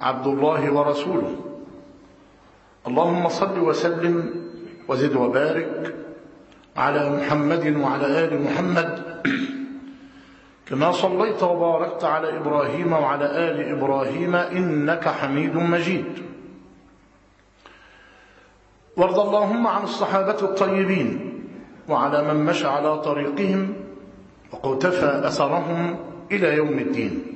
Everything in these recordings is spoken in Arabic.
عبد الله ورسوله. اللهم صل وسلم وزد وبارك على محمد وعلى آل محمد. كما صليت وباركت على إبراهيم وعلى آل إبراهيم إنك حميد مجيد. وارض اللهم عن الصحابة الطيبين وعلى من مشى على طريقهم وقتفى أثرهم إلى يوم الدين.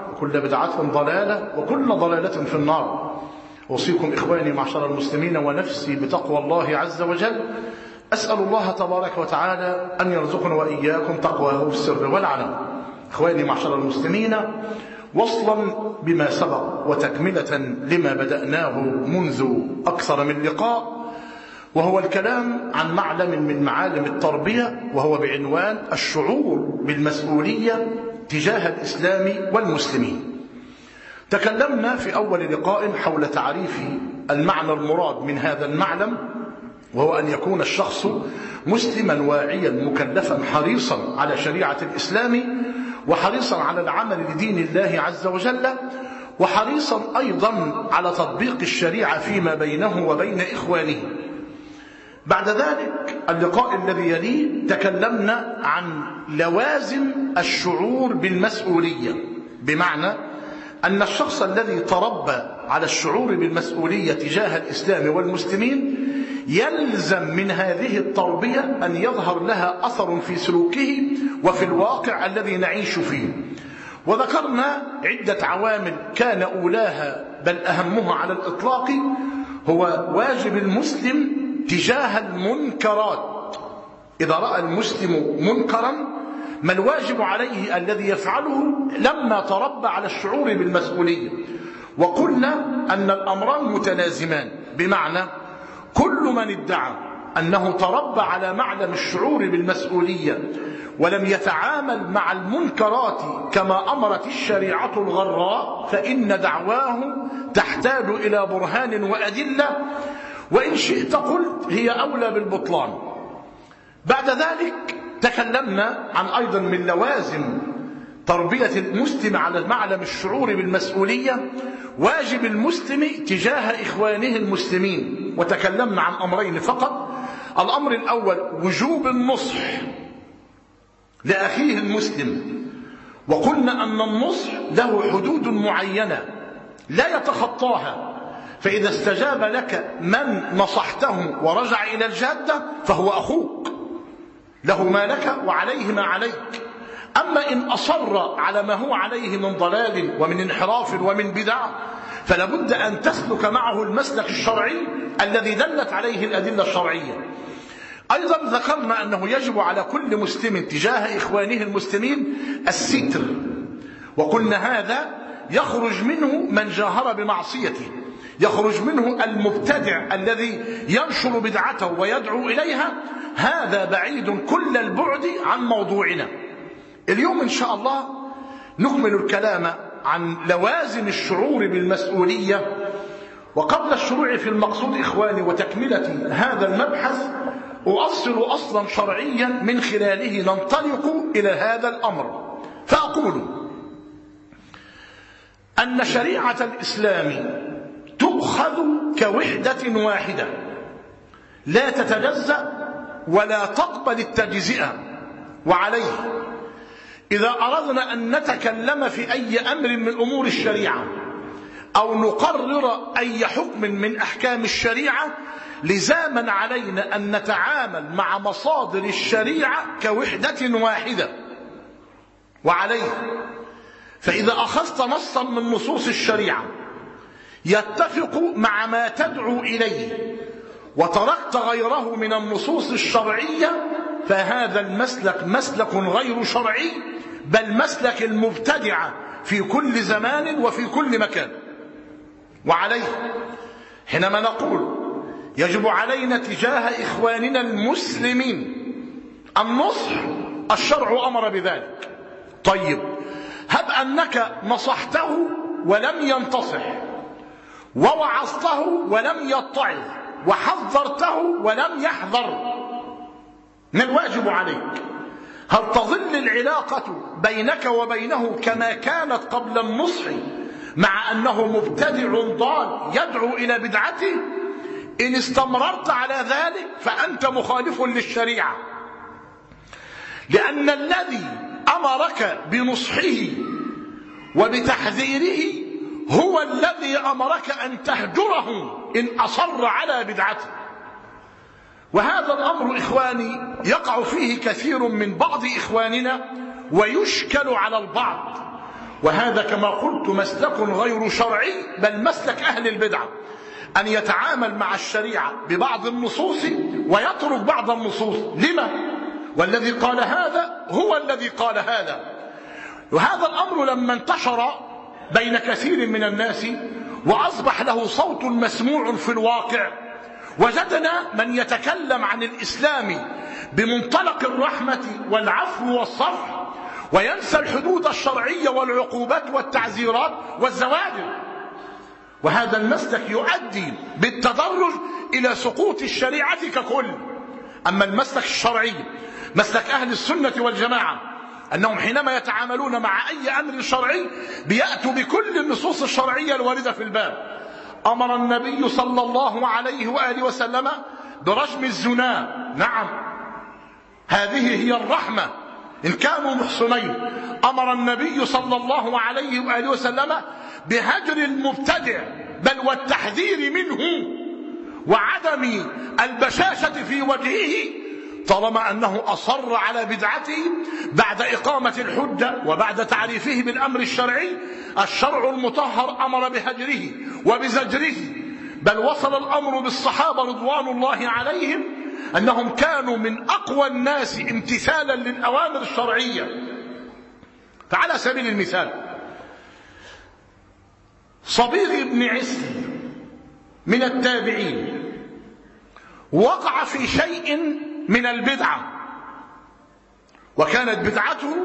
وكل بدعة ضلالة وكل ضلالة في النار. أوصيكم إخواني معشر المسلمين ونفسي بتقوى الله عز وجل. أسأل الله تبارك وتعالى أن يرزقنا وإياكم تقواه في السر والعلم إخواني معشر المسلمين وصلا بما سبق وتكملة لما بدأناه منذ أكثر من لقاء. وهو الكلام عن معلم من معالم التربية وهو بعنوان الشعور بالمسؤولية تجاه الإسلام والمسلمين. تكلمنا في أول لقاء حول تعريف المعنى المراد من هذا المعلم وهو أن يكون الشخص مسلما واعيا مكلفا حريصا على شريعة الإسلام وحريصا على العمل لدين الله عز وجل وحريصا أيضا على تطبيق الشريعة فيما بينه وبين إخوانه. بعد ذلك اللقاء الذي يليه تكلمنا عن لوازم الشعور بالمسؤولية. بمعنى أن الشخص الذي تربى على الشعور بالمسؤولية تجاه الإسلام والمسلمين يلزم من هذه التربية أن يظهر لها أثر في سلوكه وفي الواقع الذي نعيش فيه. وذكرنا عدة عوامل كان أولاها بل أهمها على الإطلاق هو واجب المسلم تجاه المنكرات. إذا رأى المسلم منكرا ما الواجب عليه الذي يفعله لما تربى على الشعور بالمسؤولية؟ وقلنا أن الأمران متلازمان. بمعنى كل من ادعى أنه تربى على معلم الشعور بالمسؤولية ولم يتعامل مع المنكرات كما أمرت الشريعة الغراء فإن دعواه تحتاج إلى برهان وأدلة وإن شئت قلت هي أولى بالبطلان. بعد ذلك تكلمنا عن أيضا من لوازم تربية المسلم على معلم الشعور بالمسؤولية واجب المسلم تجاه إخوانه المسلمين. وتكلمنا عن أمرين فقط. الأمر الأول وجوب النصح لأخيه المسلم. وقلنا أن النصح له حدود معينة لا يتخطاها. فإذا استجاب لك من نصحته ورجع إلى الجادة فهو أخوك. له ما لك وعليه ما عليك. أما إن أصر على ما هو عليه من ضلال ومن انحراف ومن بدع فلابد أن تسلك معه المسلك الشرعي الذي دلت عليه الأدلة الشرعية. أيضا ذكرنا أنه يجب على كل مسلم تجاه إخوانه المسلمين الستر وقلنا هذا يخرج منه من جاهر بمعصيته. يخرج منه المبتدع الذي ينشر بدعته ويدعو إليها. هذا بعيد كل البعد عن موضوعنا. اليوم إن شاء الله نكمل الكلام عن لوازم الشعور بالمسؤولية. وقبل الشروع في المقصود إخواني وتكملة هذا المبحث أؤصل أصلا شرعيا من خلاله ننطلق إلى هذا الأمر. فأقول أن شريعة الإسلام تؤخذ كوحدة واحدة. لا تتجزأ ولا تقبل التجزئة. وعليه. إذا أردنا أن نتكلم في أي أمر من أمور الشريعة أو نقرر أي حكم من أحكام الشريعة لزاما علينا أن نتعامل مع مصادر الشريعة كوحدة واحدة. وعليه. فإذا أخذت نصا من نصوص الشريعة يتفق مع ما تدعو إليه. وتركت غيره من النصوص الشرعية فهذا المسلك مسلك غير شرعي بل مسلك المبتدعة في كل زمان وفي كل مكان. وعليه حينما نقول يجب علينا تجاه إخواننا المسلمين النصح الشرع أمر بذلك. طيب هب أنك نصحته ولم ينتصح. ووعظته ولم يتعظ وحذرته ولم يحذر. ما الواجب عليك؟ هل تظل العلاقة بينك وبينه كما كانت قبل النصح مع أنه مبتدع ضال يدعو إلى بدعته؟ إن استمررت على ذلك فأنت مخالف للشريعة. لأن الذي أمرك بنصحه وبتحذيره هو الذي أمرك أن تهجره إن أصر على بدعته. وهذا الأمر إخواني يقع فيه كثير من بعض إخواننا ويشكل على البعض. وهذا كما قلت مسلك غير شرعي بل مسلك أهل البدعة أن يتعامل مع الشريعة ببعض النصوص ويترك بعض النصوص. لما؟ والذي قال هذا هو الذي قال هذا. وهذا الأمر لما انتشر بين كثير من الناس وأصبح له صوت مسموع في الواقع. وجدنا من يتكلم عن الإسلام بمنطلق الرحمة والعفو والصفح وينسى الحدود الشرعية والعقوبات والتعزيرات والزواجر. وهذا المسلك يؤدي بالتدرج إلى سقوط الشريعة ككل. أما المسلك الشرعي مسلك أهل السنة والجماعة أنهم حينما يتعاملون مع أي أمر شرعي بيأتوا بكل النصوص الشرعية الواردة في الباب. أمر النبي صلى الله عليه وآله وسلم برجم الزنا. نعم. هذه هي الرحمة. إن كانوا محصنين. أمر النبي صلى الله عليه وآله وسلم بهجر المبتدع بل والتحذير منه وعدم البشاشة في وجهه طالما أنه أصر على بدعته بعد إقامة الحجة وبعد تعريفه بالأمر الشرعي. الشرع المطهر أمر بهجره وبزجره بل وصل الأمر بالصحابة رضوان الله عليهم أنهم كانوا من أقوى الناس امتثالا للأوامر الشرعية. فعلى سبيل المثال صبيغ بن عسل من التابعين وقع في شيء من البدعة. وكانت بدعته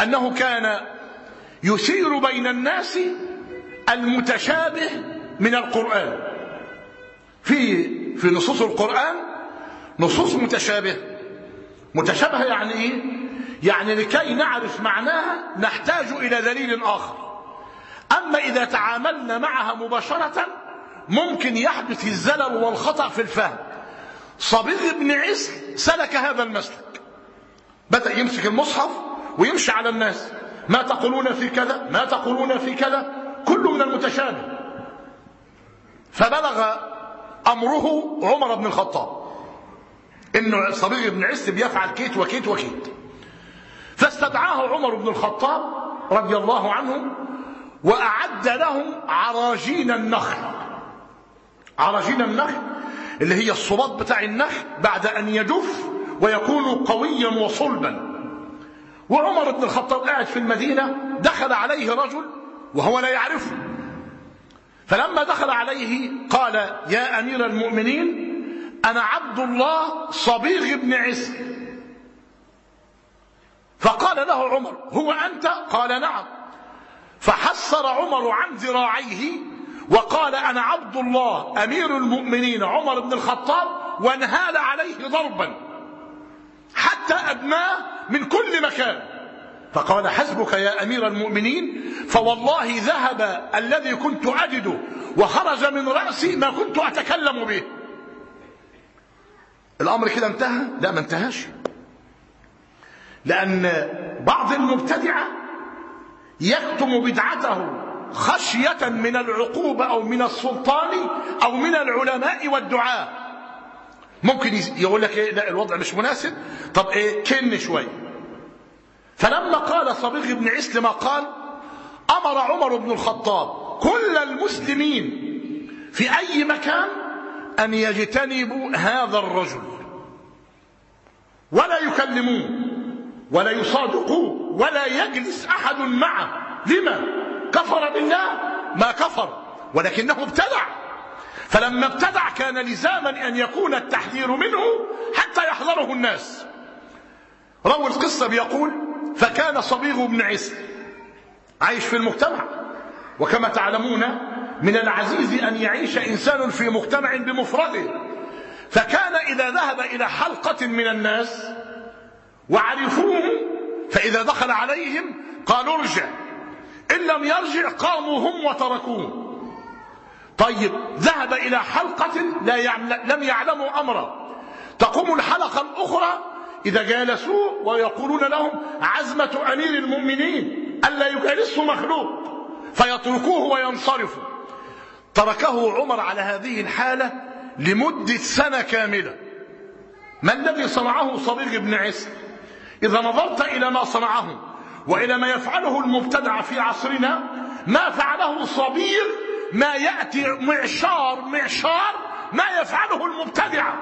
أنه كان يثير بين الناس المتشابه من القرآن. في في نصوص القرآن نصوص متشابهة متشابهة يعني إيه؟ يعني لكي نعرف معناها نحتاج إلى دليل آخر. أما إذا تعاملنا معها مباشرة ممكن يحدث الزلل والخطأ في الفهم. صبيغ بن عسل سلك هذا المسلك. بدأ يمسك المصحف ويمشي على الناس. ما تقولون في كذا ما تقولون في كذا. كله من المتشابه. فبلغ أمره عمر بن الخطاب. إنه صبيغ بن عسل بيفعل كيت وكيت وكيت. فاستدعاه عمر بن الخطاب رضي الله عنه وأعد لهم عراجين النخل. عراجين النخل اللي هي الصباط بتاع النخل بعد أن يجف ويكون قويا وصلبا. وعمر بن الخطاب قاعد في المدينة دخل عليه رجل وهو لا يعرفه. فلما دخل عليه قال يا أمير المؤمنين أنا عبد الله صبيغ بن عسر فقال له عمر هو أنت؟ قال نعم. فحسر عمر عن ذراعيه وقال أنا عبد الله أمير المؤمنين عمر بن الخطاب وانهال عليه ضربا حتى أدناه من كل مكان. فقال حسبك يا أمير المؤمنين فوالله ذهب الذي كنت أجده وخرج من رأسي ما كنت أتكلم به. الأمر كده انتهى؟ لا ما انتهاش. لأن بعض المبتدعة يكتم بدعته خشية من العقوبة أو من السلطان أو من العلماء والدعاة. ممكن يقول لك إيه لا الوضع مش مناسب. طب إيه كن شوية فلما قال صبيغ بن عسلمة قال أمر عمر بن الخطاب كل المسلمين في أي مكان أن يجتنبوا هذا الرجل. ولا يكلموه ولا يصادقوه ولا يجلس أحد معه. لما؟ كفر بالله ما كفر ولكنه ابتدع. فلما ابتدع كان لزاما أن يكون التحذير منه حتى يحذره الناس. روي القصة بيقول فكان صبيغ بن عيسى عايش في المجتمع. وكما تعلمون من العزيز أن يعيش إنسان في مجتمع بمفرده. فكان إذا ذهب إلى حلقة من الناس وعرفوه فإذا دخل عليهم قالوا ارجع. إن لم يرجع قاموا هم وتركوه. طيب ذهب إلى حلقة لا لم يعلموا أمرا. تقوم الحلقة الأخرى إذا جالسوه ويقولون لهم عزمة أمير المؤمنين ألا يجالسه مخلوق. فيتركوه وينصرفوا. تركه عمر على هذه الحالة لمدة سنة كاملة. ما الذي صنعه صبيغ بن عيسى؟ إذا نظرت إلى ما صنعه وإلى ما يفعله المبتدع في عصرنا ما فعله صبيغ ما يأتي معشار معشار ما يفعله المبتدع.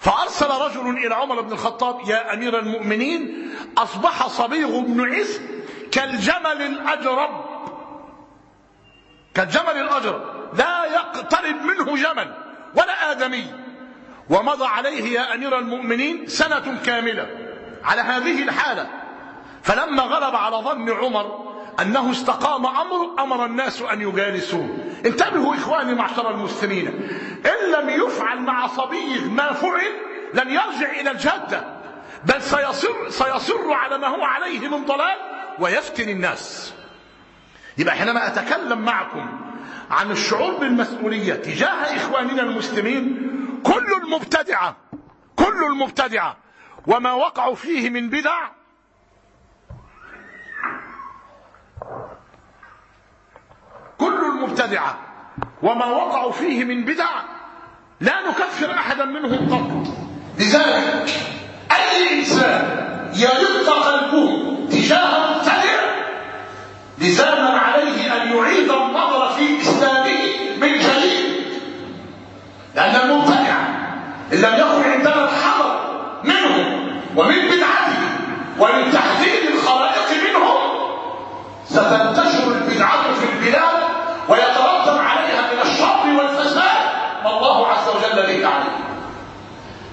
فأرسل رجل إلى عمر بن الخطاب يا أمير المؤمنين أصبح صبيغ بن عيسى كالجمل الأجرب. كالجمل الأجرب. لا يقترب منه جمل ولا آدمي. ومضى عليه يا أمير المؤمنين سنة كاملة. على هذه الحالة فلما غلب على ظن عمر أنه استقام أمر أمر الناس أن يجالسوه انتبهوا إخواني معشر المسلمين إن لم يفعل مع صبيغ ما فعل لن يرجع إلى الجادة بل سيصر, سيصر على ما هو عليه من ضلال ويفتن الناس. يبقى حينما أتكلم معكم عن الشعور بالمسؤولية تجاه إخواننا المسلمين كل المبتدعة كل المبتدعة وما وقعوا فيه من بدع كل المبتدعة وما وقعوا فيه من بدع لا نكفر أحدا منهم قط. لذلك أي إنسان يرق قلبه تجاه مبتدع لزاما عليه أن يعيد النظر في إسلامه من جديد. لأن المبتدع إن لم يكن عندنا الحذر منه ومن بدعته ومن تحذير الخلائق منهم ستنتشر البدعة في البلاد ويترتب عليها من الشر والفساد ما الله عز وجل به عليه.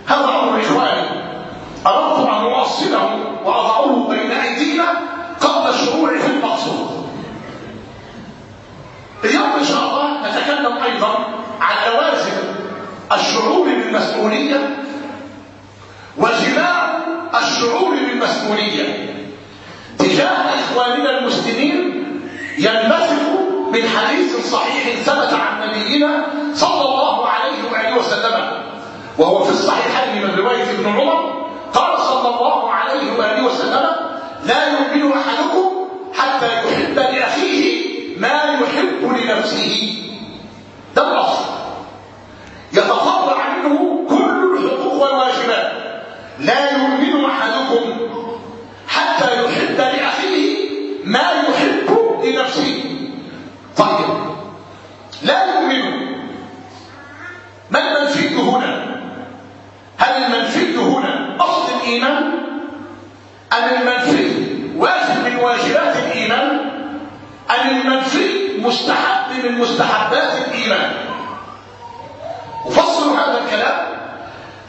هذا أمر إخواني اردت أن اوصله وأضعه بين أيدينا قبل الشروع في المقصود. اليوم إن شاء الله نتكلم أيضا عن لوازم الشعور بالمسؤولية وجماع الشعور بالمسؤولية تجاه اخواننا المسلمين ينبثق من حديث صحيح ثبت عن نبينا صلى الله عليه وآله وسلم وهو في الصحيحين من رواية ابن عمر قال صلى الله عليه وآله وسلم لا يؤمن أحدكم حتى يحب لأخيه ما يحب لنفسه. ده الأصل يتطلع منه كل الحقوق والواجبات لا يؤمن أحدكم حتى يحب لأخيه ما يحب لنفسه طيب لا يؤمن ما المنفي هنا هل المنفي هنا اصل الايمان ام المنفي واجب من واجبات الايمان ام المنفي مستحب من مستحبات الإيمان. افصل هذا الكلام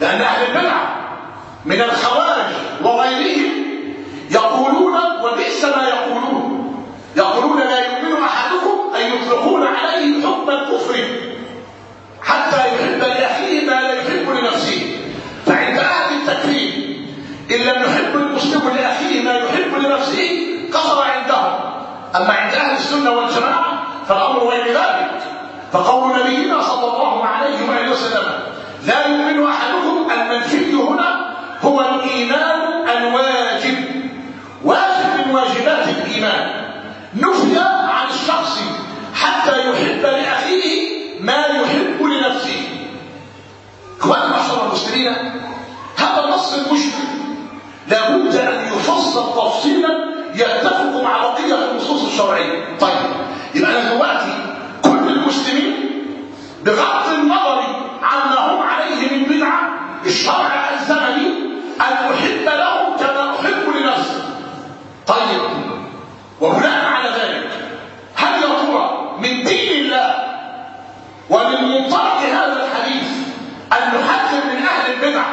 لأن أهل البدع من الخوارج وغيرهم يقولون وبئس ما يقولون. يقولون لا يؤمن أحدكم أن يطلقون الكفر حتى يحب لاخيه ما لا يحب لنفسه. فعند أهل التكفير إن لم يحب المسلم لاخيه ما يحب لنفسه كفر عندهم. أما عند أهل السنة والجماعة فالأمر غير ذلك فقول نبينا صلى الله عليه وآله وسلم لا يؤمن أحدكم المنفي هنا هو الإيمان الواجب. واجب من واجبات الإيمان. نفي عن الشخص حتى يحب لأخيه ما يحب لنفسه. إخواني معشر المسلمين هذا النص المشكل. لابد أن يفصل تفصيلا يتفق مع بقية النصوص الشرعية. طيب أنا دلوقتي كل المسلمين بغض النظر عما هم عليه من بدعة الشرع ألزمني أن أحب له كما أحب لنفسي. طيب وبناء على ذلك هل يا ترى من دين الله ومن منطلق هذا الحديث ان نحذر من أهل البدع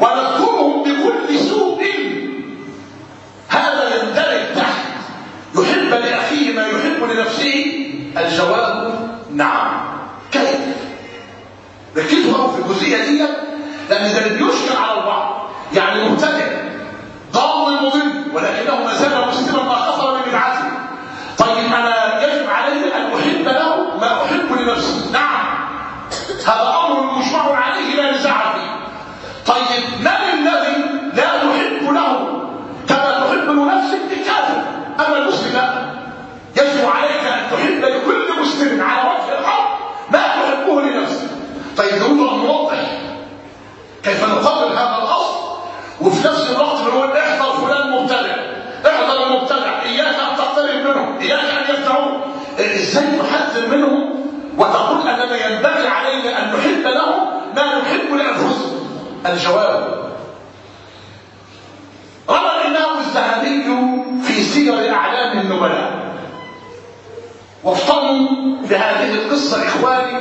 ونذكرهم بكل سوء هذا يندرج تحت يحب لاخيه ما يحب لنفسه الجواب نعم كيف ركزوا في الجزئيه دي لأن ده اللي بيشكل على البعض يعني مبتدع ضال مضل ولكنه ما زال مسلما ما كفر ببدعته طيب أنا يجب علي ان احب له ما احب لنفسي نعم هذا أمر مجمع عليه لا نزاع فيه طيب من الذي لا يحب له كما تحب لنفسك الكافر اما المسلم لا يجب عليك ان تحب لكل مسلم على وجه الأرض ما تحبه لنفسك طيب نريد ان نوضح كيف نقبل هذا الاصل وفي نفس الوقت بنقول احذر فلان مبتدع احذر المبتدع اياك ان تقترب منهم اياك ان يفتعون إزاي نحذر منهم وتقول أننا ينبغي علينا أن نحب لهم ما نحب لأنفسنا. الجواب. روى الامام الذهبي في سير أعلام النبلاء وافطنوا بهذه القصة إخواني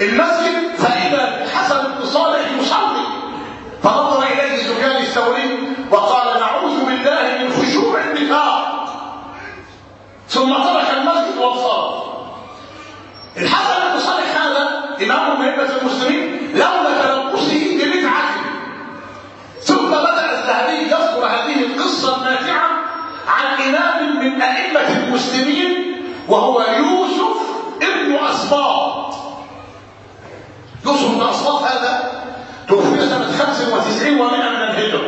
المسجد فإذا الحسن بن صالح يصلي فنظر إليه سفيان الثوري وقال نعوذ بالله من خشوع النفاق. ثم ترك المسجد وانصرف. الحسن بن صالح هذا إمام من أئمة المسلمين لولا تلبسه ببدعة. ثم بدأ الذهبي يذكر هذه القصة النافعة عن إمام من أئمة المسلمين وهو يوسف ابن أسباط يوسف بن أسباط هذا توفي سنة 95 و100 من الهجرة.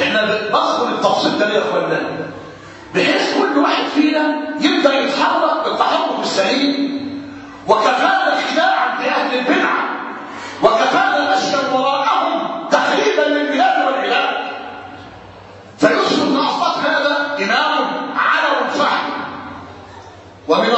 إحنا بنذكر التفصيل ده يا اخوانا بحيث كل واحد فينا يبدا يتحرك بالتحرك السليم. وكفانا خداعا بأهل البدعة. وكفانا مشيا وراءهم تخريبا للبلاد والعباد فيوسف بن اسباط هذا إمام علو الفحم ومن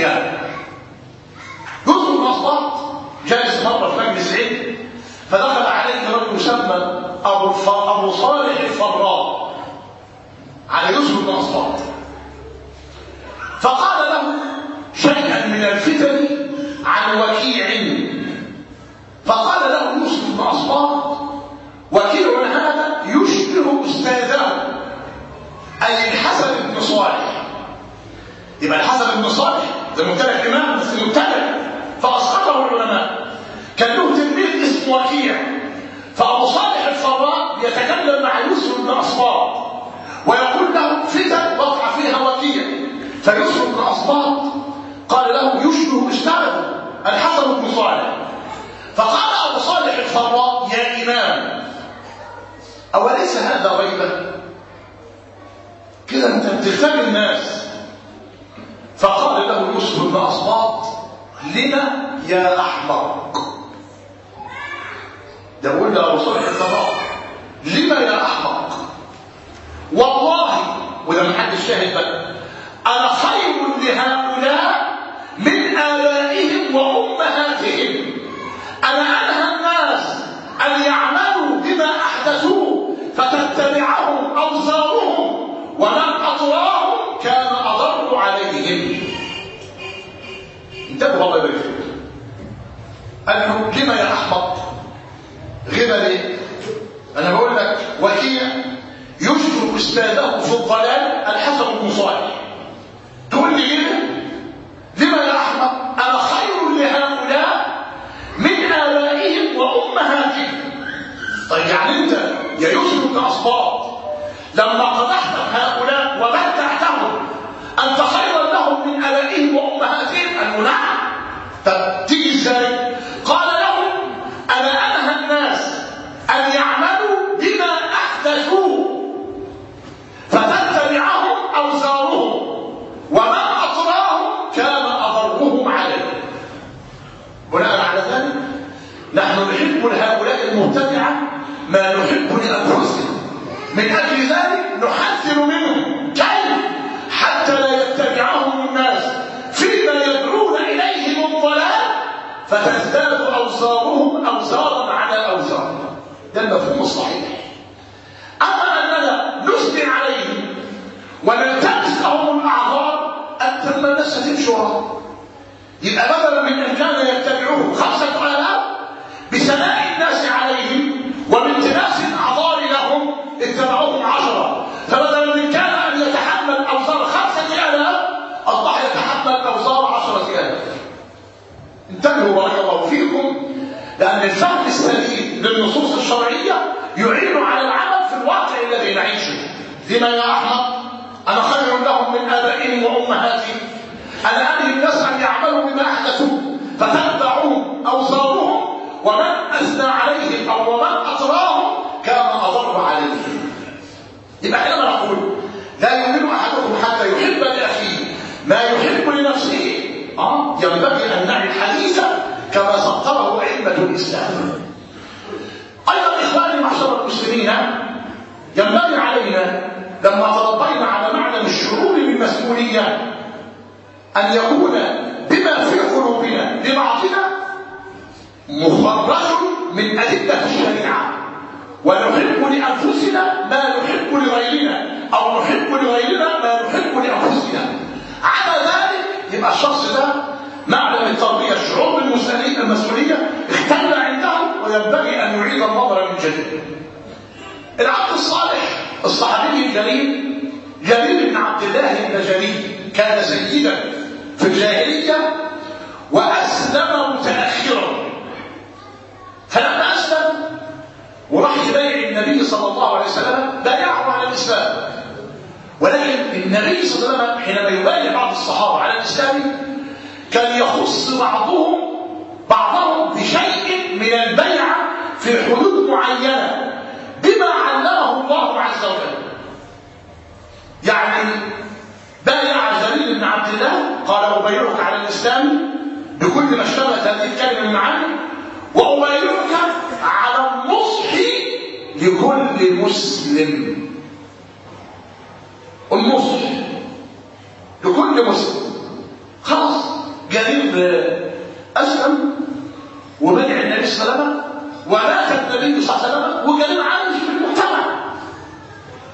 الصيام جزء من الأصوات جالس مرة في مجلس علم فدخل عليه رجل يسمى أبو, أبو صالح الفراء على جزء من الأصوات. فقال له شيئا من الفتن عن وكيع. فقال له يوسف بن عصفان وكيع هذا يشبه أستاذه. أي الحسن بن صالح. يبقى الحسن بن صالح ده مبتلع إمام بس مبتلع فأسقطه العلماء. كان له تلميذ اسمه وكيع. فأبو صالح الفراء يتكلم مع يوسف بن أصباط ويقول له فتن وقع فيها وكيع؟ فيوسف بن أصباط قال له يشبه أستاذه الحسن بن صالح. فقال أبو صالح الفراء يا إمام أوليس هذا غيبة كده أنت بتلتقي الناس. فقال له يوسف بن أصباط لما يا أحمق؟ ده بقول له صالح الفراء لما يا أحمق؟ والله وده من حد الشاهد بقى أنا خير لهؤلاء من آبائهم وأمهاتهم. أنا أنهى الناس أن يعملوا بما أحدثوه فتتبعهم أوزارهم ومن أطراهم كان أضر عليهم انتبهوا الله يبارك فيك قال له لما يا أحمق غبى ليه؟ أنا بقول لك وكيع يشكر أستاذه في الضلال الحسن بن صالح. تقول لي ليه لما يا أحمق أنا خير لهؤلاء من آبائهم وأمهاتهم. طيب يعني أنت يا بن أصباط لما قدحت هؤلاء ومدحتهم أنت خيرا لهم من آبائهم وأمهاتهم؟ قالوا نعم طب تيجي إزاي؟ قال لهم أنا أنهى الناس أن يعملوا بما أحدثوه فتتبعهم أوزارهم ومن أطراهم كان أضرهم عليه. بناء على ذلك نحن نحب لهؤلاء المبتدعة ما نحب لأنفسنا. من أجل ذلك نحذر منهم كيف حتى لا يتبعهم الناس فيما يدعون إليه من ضلال فتزداد أوزارهم أوزارا على أوزار ده المفهوم الصحيح أما أننا نثني عليهم ونلتمس لهم الأعذار أنت ما الناس هتمشي يبقى بدلا من أن كان يتبعوه خمسة آلاف بثناء الناس عليهم وبالتماس الأعذار لهم اتبعوهم عشرة فبدلا من كان أن يتحمل أوزار خمسة آلاف أصبح يتحمل أوزار عشرة آلاف انتبهوا بارك الله فيكم لأن الفهم السليم للنصوص الشرعية يعين على العمل في الواقع الذي نعيشه. لما يا أحمد أنا خير لهم من آبائهم وأمهاتهم أنا أنهي الناس أن يعملوا بما أحدثوا فتتبعوهم أوزارهم ومن أثنى عليهم أو ومن أطراهم كان أضر عليهم. يبقى حينما نقول لا يؤمن أحدكم حتى يحب لأخيه. ما يحب لنفسه آه ينبغي أن نعي الحديث كما سطره أئمة الإسلام. أيضا إخواني معشر المسلمين ينبغي علينا لما تربينا على معنى الشعور بالمسؤولية أن يكون بما في قلوبنا لبعضنا مخرج من أدلة الشريعة. ونحب لأنفسنا ما نحب لغيرنا أو نحب لغيرنا ما نحب لأنفسنا. على ذلك يبقى الشخص ده معلم التربية الشعور بالمسؤولية وينبغي أن يعيد النظر من جديد. العبد الصالح الصحابي الجليل جرير بن عبد الله البجلي كان سيدا في الجاهلية وأسلم متأخرا. فلما أسلم وراح يبايع النبي صلى الله عليه وسلم بايعه على الإسلام. ولكن النبي صلى الله عليه وسلم حينما يبايع بعض الصحابة على الإسلام كان يخص بعضهم بعضهم بشيء من البيعة في حدود معينة بما علمه الله عز وجل. يعني بايع جرير بن عبد الله قال أبايعك على الإسلام بكل ما اشتملت هذه الكلمة المعاني وأبايعك على النصح لكل مسلم. النصح لكل مسلم. خلاص جرير أسلم. وبدع النبي صلى الله عليه وسلم. ومات النبي صلى الله عليه وسلم. وكان عايش في المجتمع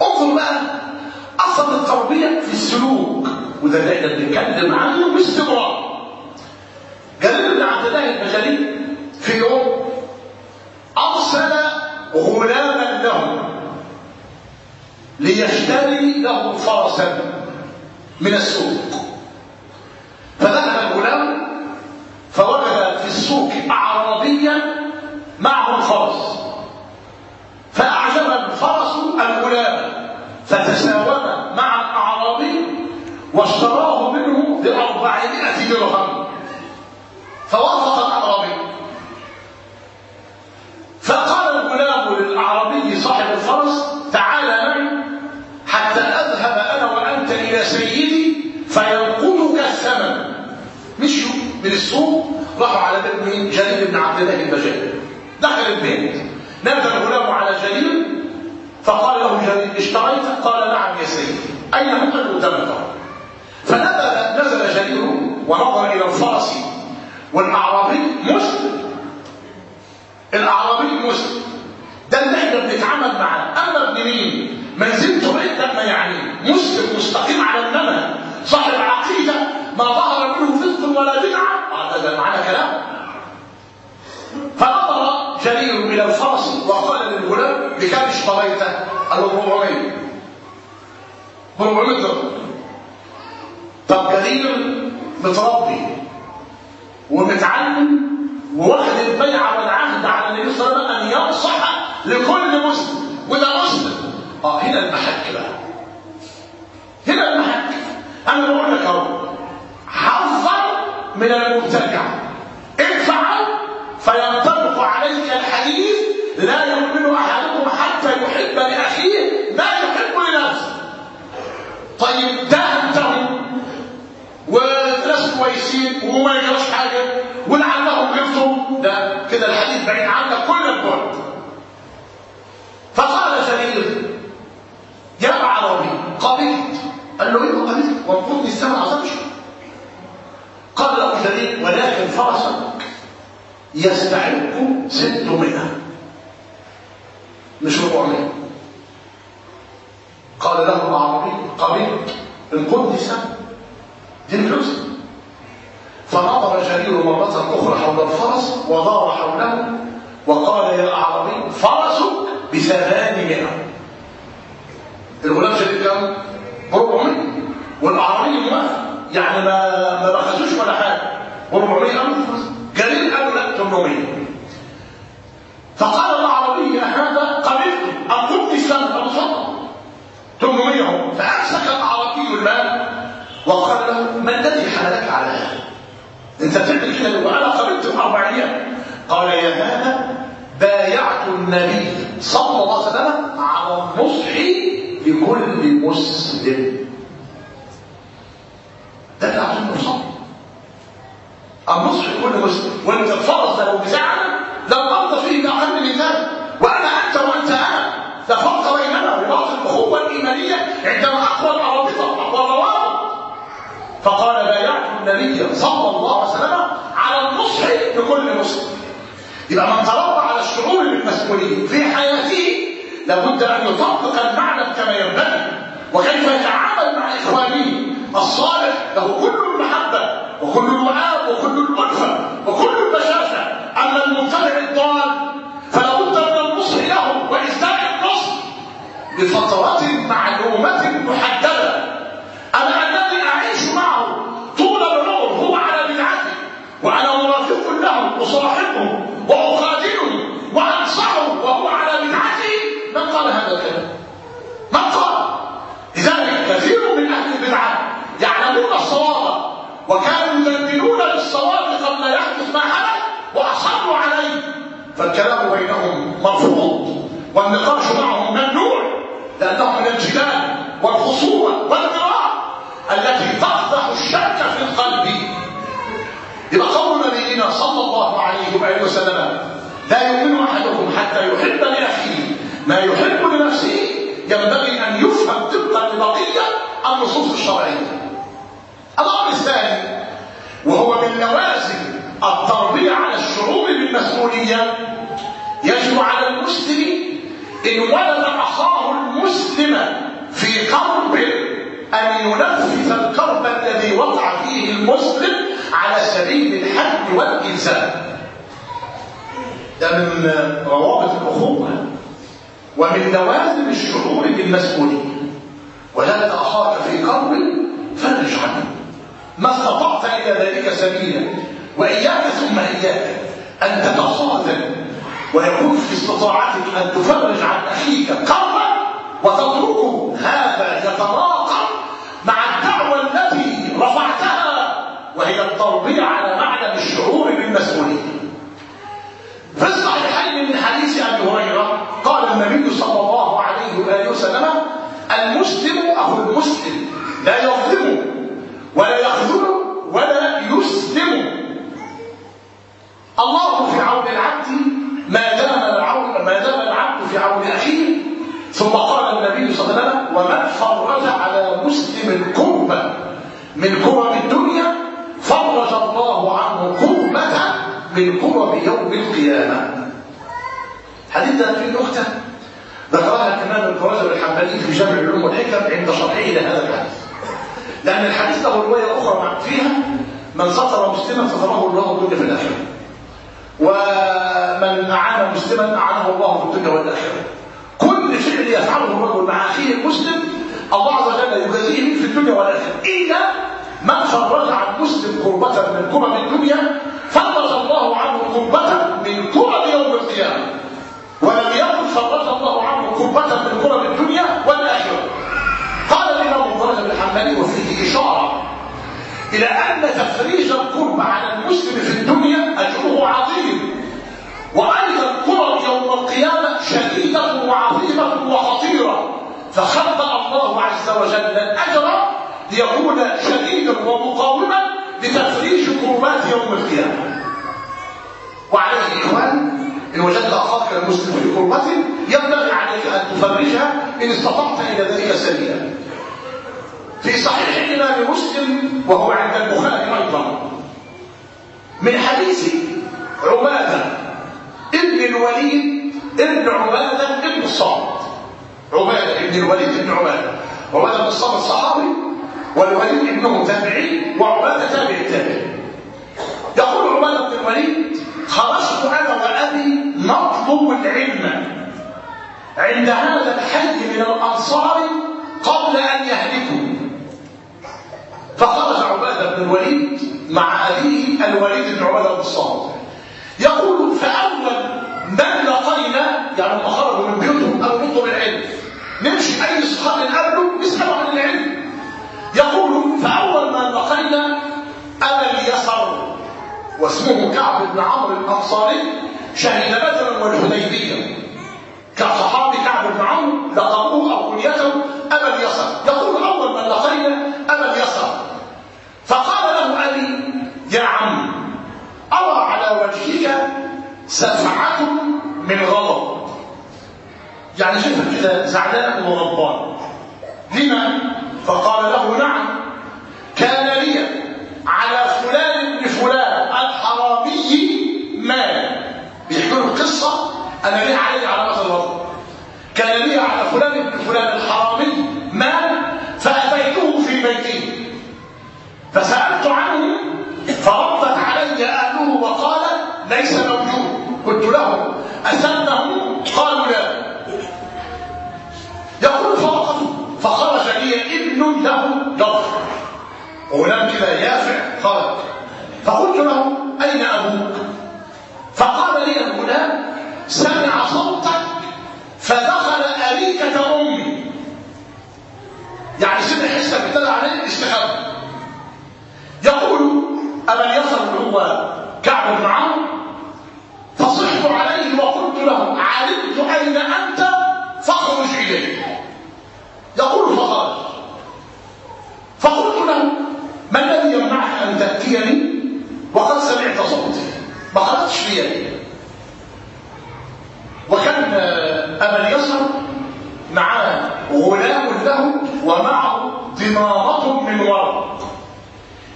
انظر بقى أصل التربية في السلوك وده اللي إحنا بنتكلم عنه باستمرار. جابر بن عبد الله البجلي في يوم أرسل غلاما له ليشتري له فرسا من السوق. فذهب الغلام فوجد في السوق أعرابيا معه الفرس فأعجب الفرس الغلام فتساوم مع الأعرابي واشتراه منه بأربعمائة درهم فوافق الأعرابي فقال الغلام للأعرابي صاحب الفرس تعال معي حتى أذهب أنا وأنت إلى سيدي فينقذك الثمن مشوا من السوق راحوا على بيت مين؟ جرير بن عبد الله البجالي دخل البيت نادى الغلام على جرير فقال له جرير اشتريت؟ قال نعم يا سيدي أين هم قدامك؟ فنزل نزل جرير ونظر إلى الفرس والأعرابي مسلم الأعرابي مسلم ده اللي إحنا بنتعامل معاه أما ابن مين؟ منزلته بعيد ما يعني مسلم مستقيم على النمى صاحب عقيدة ما ظهر منه فسق ولا بدعة هذا معنى كلام. فنظر جرير إلى الفرس وقال للغلام بكم اشتريته؟ قال له 400 400 درهم طب جرير متربي ومتعلم وواخد البيعة والعهد على النبي صلى الله عليه وسلم أن ينصح لكل مسلم. وده مسلم. آه هنا المحك بقى. هنا المحك. أنا بقول لك أهو حذر من المبتدع ان فعل فينطبق عليك الحديث لا يؤمن أحدكم حتى يحب لأخيه ما يحب لنفسه. طيب ده انتهوا وناس كويسين وما يجراش حاجة ولعلهم يفضوا. ده كده الحديث بعيد عنك كل البعد. فقال جرير يا عربي قبلت قال له إيه قبلت وانقضني السمع عظمش قال له جرير ولكن فرسك يستحق ستمائة. مش 400 قال له العربي انقضني السمع دي الفلوس فنظر جرير مرة أخرى حول الفرس ودار حوله وقال يا أعرابي فرسك بثمانمائة. الغلام شديد كم؟ بربعمية والأعرابي موافق يعني ما ما بخسوش ولا بربعمية قالوا جرير قالوا لا 800 فقال الأعرابي هذا قبلت أنقذني السنة أبو صدق 800 هم فأمسك الأعرابي المال وقال له ما الذي حملك على هذا؟ أنت بتعمل كده؟ وأنا قبلت بأربعية قال يا هذا بايعت النبي صلى الله عليه وسلم على النصح لكل مسلم. ده عشان نصح النصح لكل مسلم وانت الفرس لو بتاعنا لو قمت فيه من ذلك وأنا أنت وأنت أنا. لا فرق بيننا رباط الاخوه الايمانيه عندما اقوى الارابطه اقوى الروابط فقال بايعت النبي صلى الله عليه وسلم على النصح لكل مسلم. يبقى من تربى على الشعور بالمسؤوليه في حياته لابد أن يطبق المعنى كما ينبغي وكيف يتعامل مع إخوانه. الصالح له كل المحبة وكل الوعاء وكل الالفه وكل البشاشه أما المبتدع الضال فلا بد من النصح له واسداء النصح بفترات معلومه محدده أنا الذي اعيش معه طول العمر هو على بدعته وأنا مرافق له اصاحبه واخادله وانصحه وهو على بدعته من قال هذا الكلام؟ من قال؟ لذلك كثير من أهل البدعه يعلمون الصواب وكانوا يدللون بالصواب قبل يحدث ما حدث واصروا عليه فالكلام بينهم مرفوض والنقاش معهم ممنوع لأنه من الجدال والخصومة والمراء التي تقدح الشك في القلب. يبقى قول نبينا صلى الله عليه وآله وسلم لا يؤمن أحدكم حتى يحب لأخيه ما يحب لنفسه ينبغي أن يفهم طبقا لبقية النصوص الشرعية. الأمر الثاني وهو من لوازم على المسؤولية يجب على المسلم إن ولد أخاه المسلم في قرب أن ينفذ الكرب الذي وقع فيه المسلم على سبيل الحد والإلزام. ده من روابط الأخوة ومن لوازم الشعور بالمسؤولية. ولد أخاك في قرب فلنجعله ما استطعت إلى ذلك سبيلا. وإياك ثم إياك. أن تتخاذل ويكون في استطاعتك أن تفرج عن أخيك كربا وتتركه. هذا يتناقض مع الدعوة التي رفعتها وهي التربية على معنى الشعور بالمسؤولية. في الصحيحين من حديث أبي هريرة قال النبي صلى الله عليه وآله وسلم المسلم أخو المسلم لا يظلمه ولا يخذله ولا يسلمه الله في عون العبد ما دام العون ما دام العبد في عون اخيه ثم قال النبي صلى الله عليه وسلم ومن فرج على مسلم كربة من كرب الدنيا فرج الله عنه كربة من كرب يوم القيامة حديث ده في نكتة ذكرها الإمام الفرج الحنبلي في جامع العلوم والحكم عند شرحه لهذا الحديث لأن الحديث له رواية أخرى فيها من سطر مسلما ستره الله الدنيا في الآخرة ومن أعان مسلما أعانه الله في الدنيا والآخرة. كل فعل يفعله الرجل مع أخيه المسلم الله عز وجل يجازيه في الدنيا والآخرة. إلا من فرج عن مسلم كربة من كرب الدنيا فرج الله عنه كربة من كرب يوم القيامة. ولم يكن فرج الله عنه كربة من كرب الدنيا والآخرة قال الإمام الرجل الحنبلي وفيه إشارة إلى أن تفريج الكرب على المسلم في الدنيا أجره عظيم. وأيضا الكرب يوم القيامة شديدة وعظيمة وخطيرة فخلق الله عز وجل الأجر ليكون شديدا ومقاوما لتفريج كربات يوم القيامة. وعليه إخوان إن وجدت أخاك المسلم في كربة ينبغي عليك أن تفرجها إن استطعت إلى ذلك سبيلا. في صحيح الإمام مسلم وهو عند البخاري أيضا. من حديث عبادة ابن الوليد ابن عبادة ابن الصامت. عبادة ابن الوليد ابن عبادة. عبادة بن الصامت صحابي والوليد ابنه تابعي وعبادة تابع التابعي يقول عبادة بن الوليد خرجت أنا وأبي نطلب العلم. عند هذا الحي من الأنصار قبل أن يهلكوا. فخرج عبادة بن الوليد مع أبيه الوليد بن عبادة بن الصامت. يقول فأول من لقينا يعني خرجوا من بيوتهم أو نطلب العلم. نمشي أي صحاب نقابله نسأله عن العلم. يقول فأول من لقينا أبا اليسر واسمه كعب بن عمرو الأنصاري شهد بدرا والحديبية. كصحابي كعب بن عمرو لقبوه أو كنيته أبا اليسر. يقول أول من لقينا أبا اليسر. فقال له أبي يا عم أرى على وجهك سفعة من غضب. يعني شوف كده زعلان وغضبان لما؟ فقال له نعم كان لي على فلان بن فلان الحرامي مال بيحكوا له القصة أنا ليه علي علامه الغضب كان لي على فلان بن فلان الحرامي مال فأتيته في بيته فسألت عنه فردت علي أهله وقال ليس موجود. قلت له اسنه قالوا لا. يقول فوقفت فخرج لي ابن له يضرب غلام كده يافع خرج فقلت له أين أبوك؟ فقال لي الغلام سمع صوتك فدخل اريكه أمي. يعني سمع حسك ابتدى عليه استخبى يقول ابا اليسر اللي هو كعب بن عمرو فصحت عليه وقلت له علمت اين انت فاخرج اليه يقول فخرج فقلت له ما الذي يمنعك ان تاتيني وقد سمعت صوتي ما خرجتش لي وكان ابا اليسر معاه غلام له ومعه ضمارة من ورق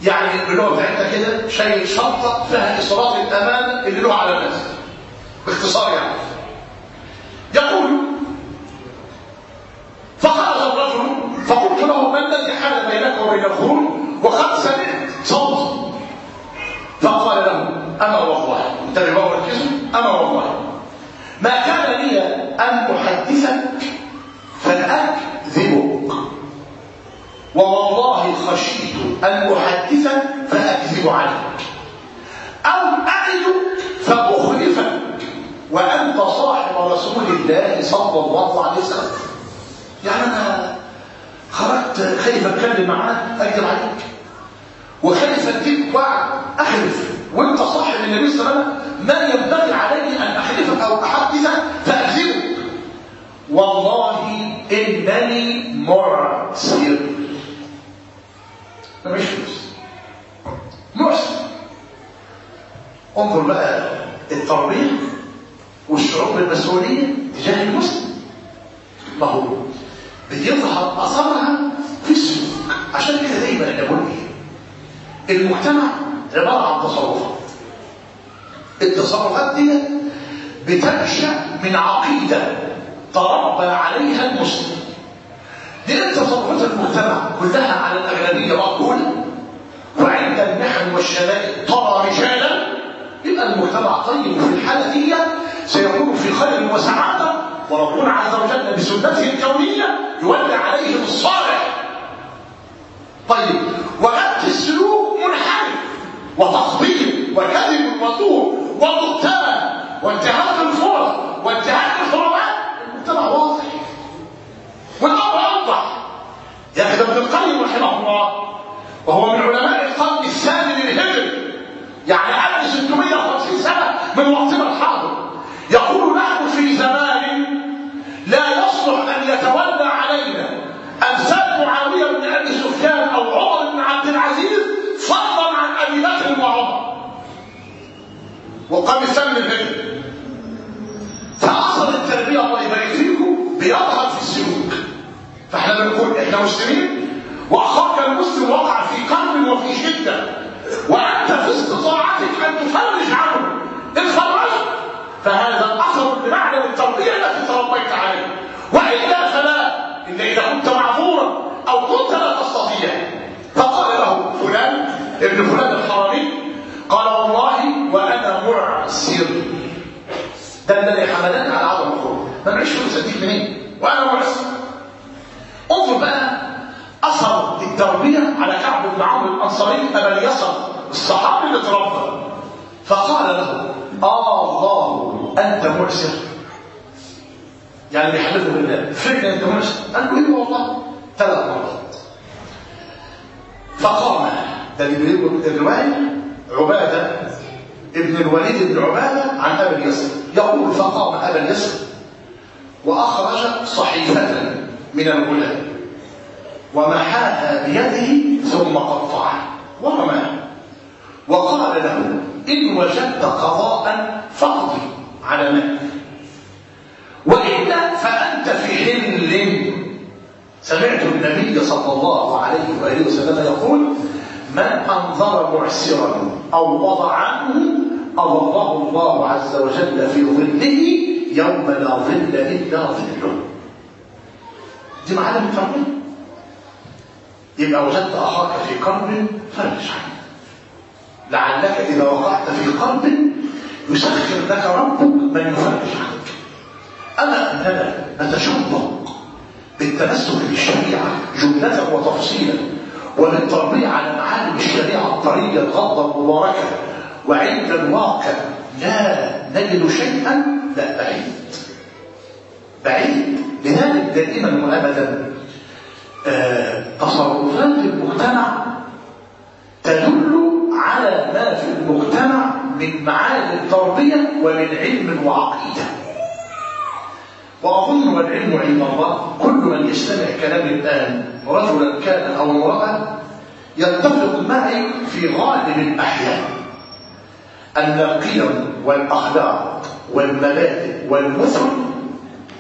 يعني اللغة بتاعتها كده شيء شنطه فيها اصرار الامان اللي له على الناس باختصار يعني يقول فخرج الرجل فقلت له ما الذي حال بينك وبين الخروج وقد سمعت صوتي ووالله خشيت أن أحدثك فأكذب عليك أو أعدك فأخلفك وأنت صاحب رسول الله صلى الله عليه وسلم يعني أنا خرجت خايف أتكلم معاك أكذب عليك وخايف أديك وعد أحلف وأنت صاحب النبي صلى الله عليه وسلم ما ينبغي علي أن أحلفك أو أحدثك فأكذبك والله إنني معسر ما مش فلوس معسر انظر بقى التربية والشعور بالمسؤولية تجاه المسلم ما هو بيظهر أثرها في السلوك عشان كده دايما أنا بقول إيه المجتمع عبارة عن تصرفات التصرفات دي بتنشأ من عقيدة تربى عليها المسلم. لأن تصرفات المجتمع كلها على الأغلبية. مقبولة وعند المحن والشدائد ترى رجالا يبقى المجتمع طيب في الحالة دي. سيكون في خير وسعادة وربنا عز وجل بسنته الكونية يولي عليهم الصالح. طيب منحرف وتخبيط وكذب وزور وبهتان وانتهاك الفرص وانتهاك الحرمات. المجتمع واضح. والأمر أوضح. يا أخي ابن القيم رحمه الله وهو من علماء القرن الثاني للهجري يعني قبل 650 سنة من وقتنا الحاضر يقول نحن في زمان لا يصلح أن يتولى علينا أمثال معاوية بن أبي سفيان أو عمر بن عبد العزيز فضلا عن وعمر وقام الثاني الهجري فاصل التربية الله يبارك فيكم بيظهر في السلوك. فاحنا بنقول إحنا مسلمين وأخاك المسلم وقع في كرب وفي شدة. وأنت في استطاعتك أن تفرج عنه. إن فرجت فهذا أثر بمعنى التربية التي تربيت عليه. وإلا فلا الا إذا كنت معذورا أو كنت لا تستطيع. فقال له فلان ابن فلان قال والله وأنا معسر. ده الذي حملني على عدم الخروج ما معيش فلوس اديك منين وأنا معسر. انظر بقى أثر التربيه على كعب بن عمرو الأنصاري أبا اليسر الصحابي اللي تربى. فقال له آه الله أنت معسر. يعني بيحلفه بالله. فعلا أنت معسر. قال له إيه والله؟ ثلاث مرات. فقام ده اللي بيقول الروايه عبادة ابن الوليد بن عبادة عن أبي اليسر. يقول فقام أبا اليسر وأخرج صحيفة من الغلام ومحاها بيده ثم قطعها ورماها وقال له إن وجدت قضاء فاقضي على مالك وإلا فأنت في حل. سمعت النبي صلى الله عليه وآله وسلم يقول من أنظر معسرا أو وضع عنه أظله الله عز وجل في ظله يوم لا ظل إلا ظله. دي معلم التربيه يبقى وجدت أخاك في قلب فرج لعلك إذا وقعت في قلب يسخر لك ربك من يفرج عنك. أما أننا نتشوق بالتمسك بالشريعة جملة وتفصيلا. وبالتربية على معالم الشريعة الطرية الغضة المباركة وعند الواقع لا نجد شيئا لا بعيد. بعيد. لذلك دائما وابدا آه تصرفات المجتمع تدل على ما في المجتمع من معاني التربية ومن علم وعقيدة. وأظن والعلم عند الله كل من يستمع كلامي الآن رجلا كان أو امرأة يتفق معي في غالب الأحيان. أن القيم والأخلاق والمبادئ والمثل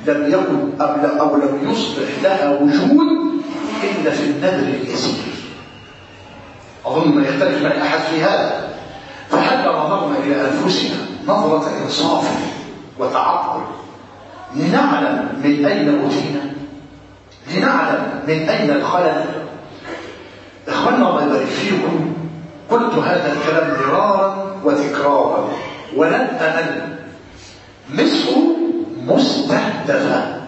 لم يكن أو لم يصبح لها وجود إلا في النذر اليسير. أظن ما يختلف معي أحد في هذا. فهل نظرنا إلى أنفسنا نظرة إنصاف وتعقل لنعلم من أين أتينا لنعلم من أين الخلل إخوانا الله يبارك فيكم. قلت هذا الكلام مرارا وتكرارا. ولن أمل. مصر مستهدفة.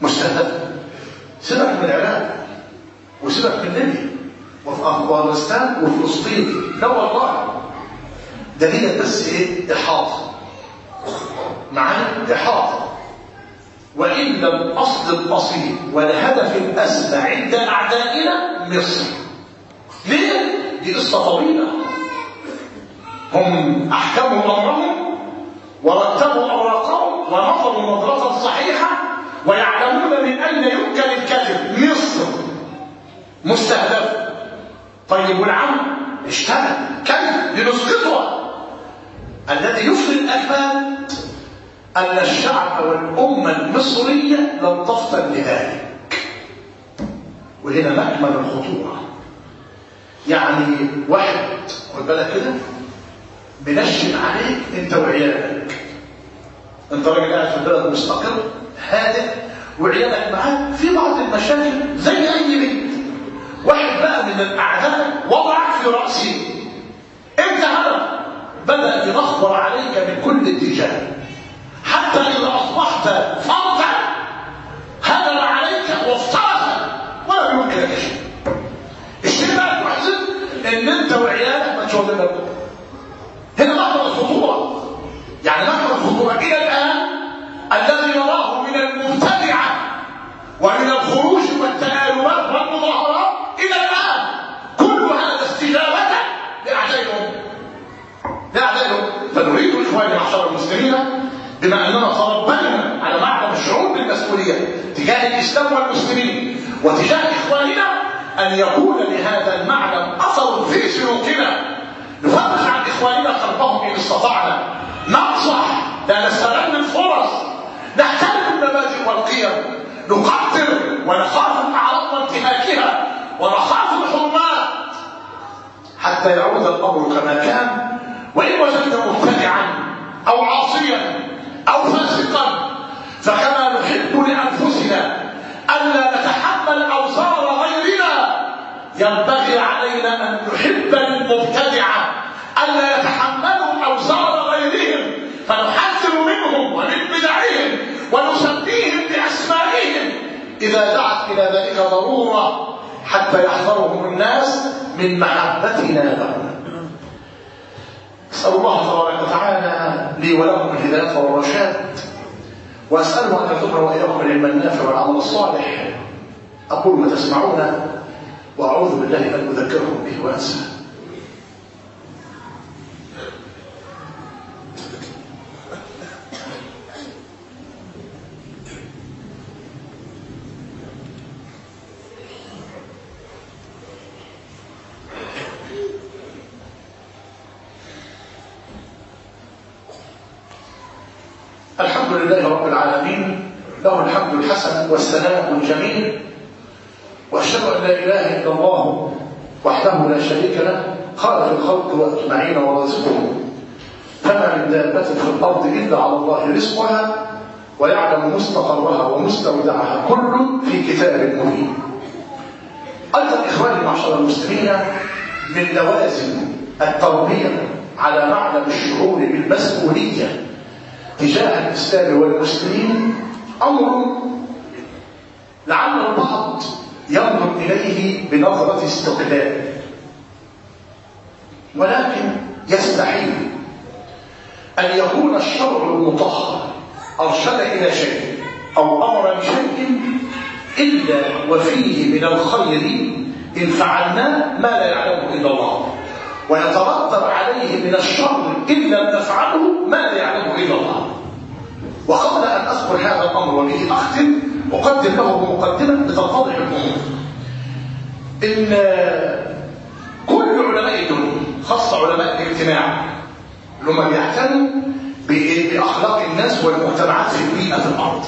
مستهدفة. سيبك من العراق وسيبك من ليبيا وفي أفغانستان وفلسطين لا والله. ده هي بس إيه احاطه معانا احاطه وان الاصل الأصيل والهدف الاسمى عند أعدائنا مصر. ليه؟ دي قصه طويله هم أحكموا أمرهم ورتبوا أوراقهم ونظروا نظرة صحيحة ويعلمون من أين يمكن الكذب. مصر مستهدفة. طيب والعم؟ اشتغل. كذب لنسقطها. الذي يفضي الاكمال أن الشعب والأمة المصرية لم تفطن لذلك. وهنا مكمن الخطورة. يعني واحد خد بالك كده منشن عليك أنت وعيالك. أنت راجل قاعد في البلد مستقر هادئ وعيالك معاك في بعض المشاكل زي أي بيت. واحد بقى من الأعداء وضعك في رأسه. أنت هدف بدأ ينخبر عليك من كل اتجاه. حتى إذا أصبحت فردا هدم عليك وافترس ولا يمكنك شيء. الشيء بقى المحزن إن أنت وعيالك ما تشوفوا بالك هنا مكر الخطورة. يعني مكر الخطورة إلى الآن الذي نراه من المبتدعة ومن الخروج والتآلمات والمظاهرات إلى الآن. كل هذا استجابة لأعدائهم. لأعدائهم. فنريد إخواني معشر المسلمين بما أننا تربينا على معدن الشعور بالمسؤوليه تجاه الإسلام والمسلمين وتجاه إخواننا أن يكون لهذا المعدن اثر في سلوكنا. نفتش عن إخواننا خلفهم إن استطعنا. ننصح لا نستغل الفرص نحترم المبادئ والقيم. نقدر ونخاف الأعراض وانتهاكها. ونخاف الحرمات. حتى يعود الأمر كما كان. وإن وجدنا مبتدعا أو عاصيا أو فاسقا فكما نحب لأنفسنا ألا نتحمل اوزار غيرنا ينبغي علينا أن نحب المبتدعة. ألا يتحملوا اوزار غيرهم فنحذر منهم ومن بدعهم ونسميهم بأسمائهم. إذا دعت إلى ذلك ضرورة حتى يحذرهم الناس من محبتنا لهم. أسأل الله تبارك وتعالى لي ولكم الهداية والرشاد وأسأله أن يرزقنا وإياكم العلم النافع والعمل الصالح. أقول ما تسمعون وأعوذ بالله أن أذكركم به وانسى الحمد لله رب العالمين له الحمد والثناء الجميل وأشهد أن لا إله إلا الله وحده لا شريك له خالق الخلق وأجمعين ورازقهم فما من دابة في الأرض إلا على الله رزقها ويعلم مستقرها ومستودعها كل في كتاب مبين. أيضا إخواني معشر المسلمين من لوازم التربيه على معنى الشعور بالمسؤولية تجاه الإسلام والمسلمين أمر لعل البعض ينظر إليه بنظرة استقلال. ولكن يستحيل. أن يكون الشرع المطهر أرشد إلى شيء أو أمر بشيء إلا وفيه من الخير إن فعلناه ما لا يعلمه إلا الله. ويترتب عليه من الشر إن لم نفعله ما لا يعلمه إلا الله. وقبل أن أذكر هذا الأمر وبه أختم أقدم له مقدمة لتتضح الأمور. إن كل علماء الدنيا خاصة علماء الاجتماع اللي هم بيعتنوا بأخلاق الناس والمجتمعات في البيئة في الأرض.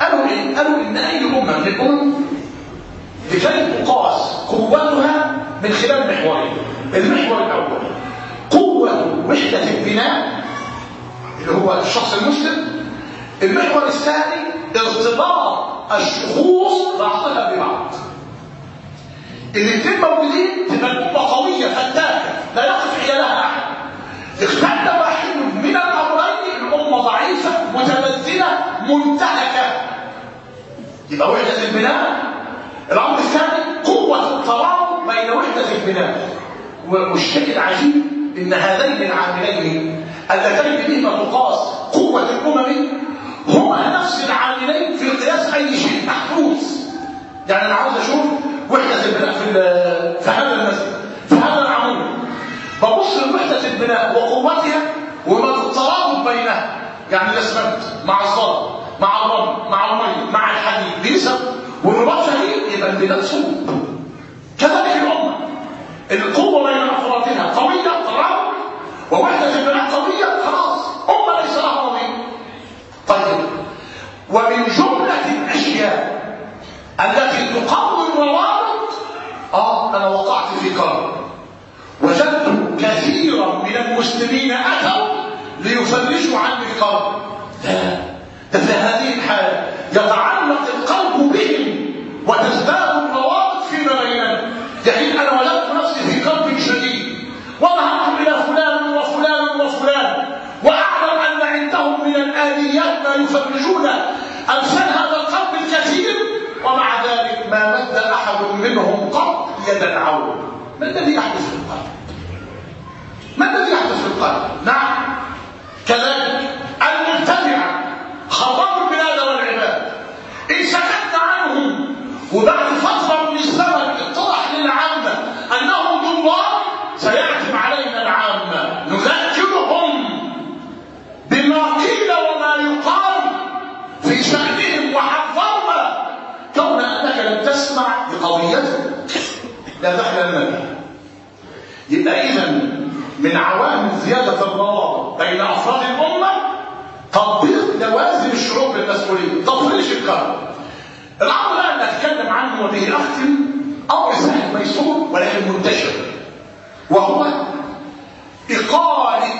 قالوا إيه؟ قالوا إن أي أمة من الأمم لكي تقاس قوتها من خلال محورين المحور الأول قوة وحدة البناء اللي هو الشخص المسلم. المحور الثاني ارتباط الشخوص بعضها ببعض الاثنين موجودين تبقى الأمة قوية فتاكة لا يقف حيالها أحد. اختل واحد من الأمرين الأمة ضعيفة متبذلة منتهكة. يبقى وحدة البناء الأمر الثاني قوة بين وحدة البناء والشيء العجيب إن هذين العاملين اللتين بهما تقاس قوة الأمم هما نفس العاملين في قياس أي شيء محدوث يعني أنا عاوز أشوف وحدة البناء في في هذا المسجد في هذا العمود. ببص لوحدة البناء وقوتها وما الترابط بينها. يعني الاسمنت مع الصلب مع الرمل مع المي مع الحديد بنسب والرباط شهيد يبقى البلاد صوب كذلك الأمة. القوة بين أفرادها قوية ترابط ووحدة البناء قوية خلاص أمة ليس لها نظير طيب. ومن جملة الأشياء التي تقوي الروابط آه أنا وقعت في كرب وجدت كثيرا من المسلمين أتوا ليفرجوا عني الكرب لا ده في هذه الحالة. يتعلق القلب بهم وتزداد الروابط فيما بيننا يعني أنا ولدت نفسي في كرب شديد وذهبت إلى فلان وفلان وفلان واعلم ان عندهم من الاليات ما يفرجون امثال هذا القلب الكثير ومع ذلك ما احد منهم قط يد العون ما الذي يحدث في القلب؟ ما الذي يحدث في القلب؟ نعم. كذلك لا دخل يبقى اذا من عوامل زيادة الروابط بين أفراد الأمة تطبيق لوازم الشعوب بالمسؤوليه تطريش الكرم الأمر اللي نتكلم عنه وبه اختم أمر سهل ميسور ولكن منتشر وهو إقالة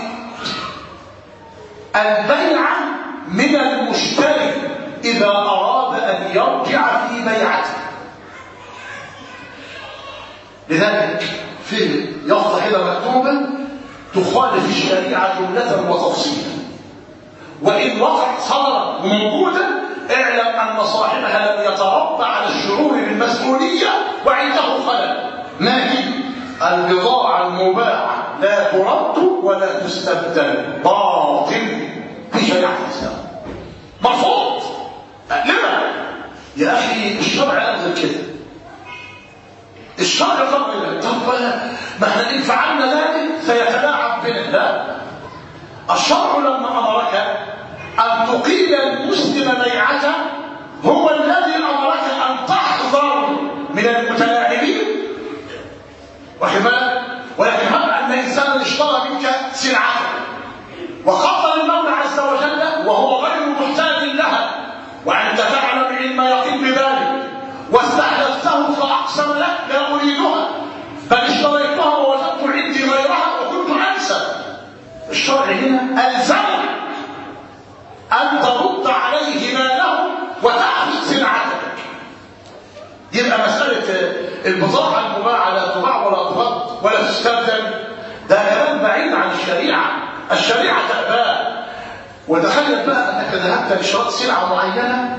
البيعه من المشتري إذا أراد أن يرجع في بيعته. لذلك في يافطة كده مكتوبة تخالف الشريعة جملة وتفصيلا. وإن وقعت صدرا وموجودة اعلم أن صاحبها لم يتربى على الشعور بالمسؤولية وعنده خلل. ما هي؟ البضاعة المباعة لا ترد ولا تستبدل. باطل في شريعة الإسلام. مرفوض لما يا أخي الشرع انزل كده. الشرع قبل طب ما إحنا إن فعلنا ذلك سيتلاعب بنا. لا. الشرع لما أمرك أن تقيل المسلم بيعته هو الذي أمرك ان تحذر من المتلاعبين واخد بالك ولكن هب ان انسانا اشترى منك سلعته وخاطر المولى عز وجل وهو غير محتاج لها وانت تعلم علم يقين بذلك واستحدثته فاقسم لك لا اريدها بل اشتريتها ووجدت عندي غيرها وكنت انسى هنا الزمك أن ترد عليه ماله وتأخذ سلعتك يبقى مسألة البضاعه المباعه لا تباع ولا ترد ولا تستبدل ده كلام بعيد عن الشريعة. الشريعة تأباه وتخيل بقى أنك ذهبت لشراء سلعه معينة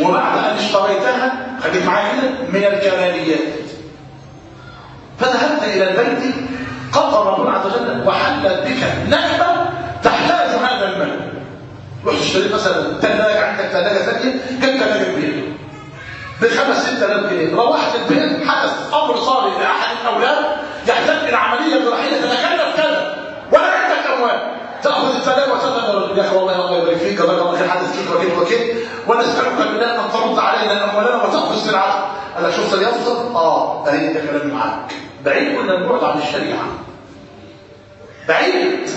وبعد أن اشتريتها خليك معايا من الكماليات. فذهبت إلى البيت قضى ربنا عز وجل وحلت بك نكبه تحتاج هذا المال. رحت اشتريت مثلا ثلاجه عندك ثلاجه ثانية كم ثلاجه كبيره بخمس ست آلاف جنيه. روحت البيت حدث أمر صار لأحد الاولاد يحتاج إلى عمليه جراحيه تتكلف كذا. ولا عندك أموال. تأخذ الثلاجه وتذهب يا أخي والله الله يبارك فيك جزاك الله خير حدث فيك وكيف وكيف. ونسألك بالله ان ترد علينا أموالنا وتاخذ سلعتك قال لك شفت اليافطه؟ آه ده هي ده كلام معاك بعيد كنا البعد عن الشريعة. بعيد.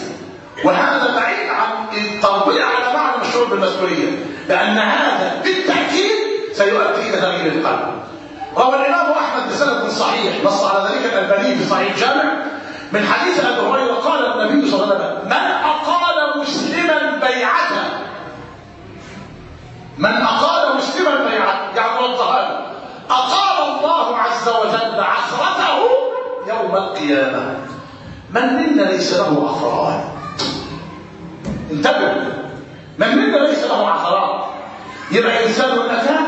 وهذا بعيد عن التربيه على معنى الشعور بالمسؤولية. لأن هذا بالتأكيد سيؤدي إلى تغيير القلب روى الإمام أحمد بسند صحيح. نص على ذلك الألباني في صحيح الجامع من حديث أبي هريرة قال النبي صلى الله عليه وسلم من أقال مسلما بيعته من أقال مسلما بيعته يعني ردها أقال الله عز وجل عثرته يوم القيامة. من منا ليس له عثرات انتبه. من منا ليس له عثرات يبقى انسان اتاه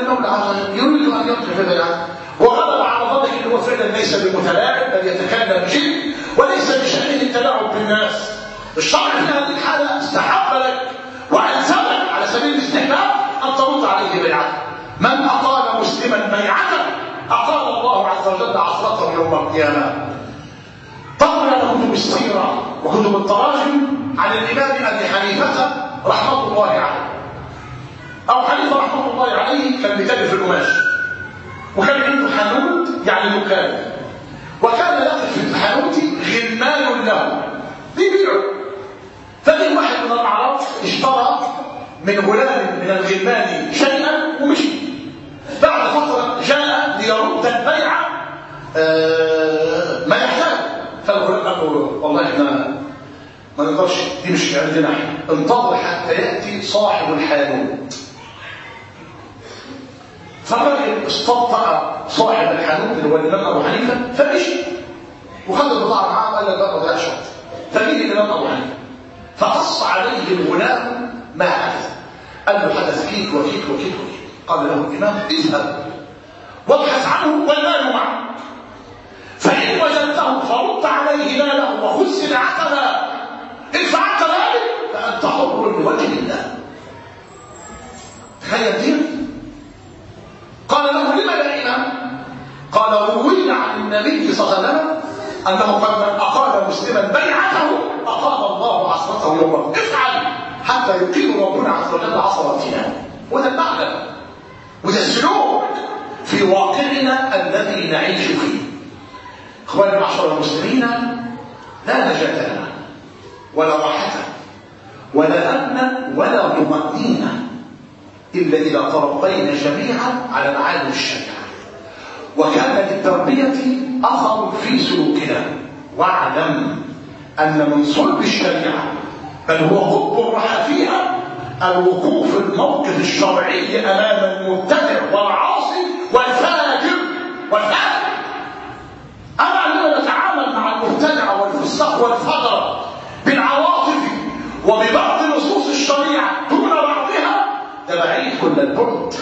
المولى عز وجل يريد أن يرجع في بيعته وغلب على اللي هو فعلا ليس بمتلاعب بل يتكلم بجد وليس بشأنه التلاعب بالناس. الشرع في هذه الحالة استحب لك وألزمك على سبيل الاستحباب أن ترد عليه بيعته من أقال مسلما بيعته أقال الله عز وجل عصرته يوم القيامة. طبعا كتب السيرة وكتب التراجم عن الإمام أبي حنيفة رحمة الله عليه. أبو حنيفة رحمة الله عليه كان بيتاجر القماش. وكان عنده حانوت يعني دكان وكان يقف في الحانوت غلمان له. بيبيعوا فجي واحد من الأعراب اشترى من غلام من الغلمان شيئا ومشي. بعد فترة جاء ليرد البيع آه ما يحتاج. له والله إحنا ما نقدرش دي مش عندنا إحنا انتظر حتى يأتي صاحب الحانوت فالراجل استبطأ صاحب الحانوت اللي هو الإمام أبو حنيفة فمشي. وخد البضاعة معاه وقال لك بقى ما وقت فجي الإمام أبو حنيفة. فقص عليه الغلام ما حدث. قال له حدث كيك وكيك وكيك وكيك قال له الإمام اذهب. وابحث عنه والمال معه فإن وجدته فرد عليه ماله وخذ سلعتنا إن فعلت ذلك فأنت حر لوجه الله. تخيل دي قال له لما يا إمام؟ قال روينا عن النبي صلى الله عليه وسلم أنه قد من أقال مسلما بيعته أقام الله عصرته يوم افعل حتى يقيم ربنا عز وجل عصرتنا وده المعنى. وده السلوك في واقعنا الذي نعيش فيه. اخواني معشر المسلمين لا نجاة لنا ولا راحة ولا أمن ولا طمأنينة إلا إذا تربينا جميعا على معالم الشريعة وكان للتربية أثر في سلوكنا. واعلم أن من صلب الشريعة بل هو قطب الراحة فيها الوقوف الموقف الشرعي أمام المبتدع والعاصي والفاجر والفاجر. أما عندما نتعامل مع المبتدع والفساق والفجر بالعواطف وببعض نصوص الشريعة دون بعضها ده بعيد كل البعد.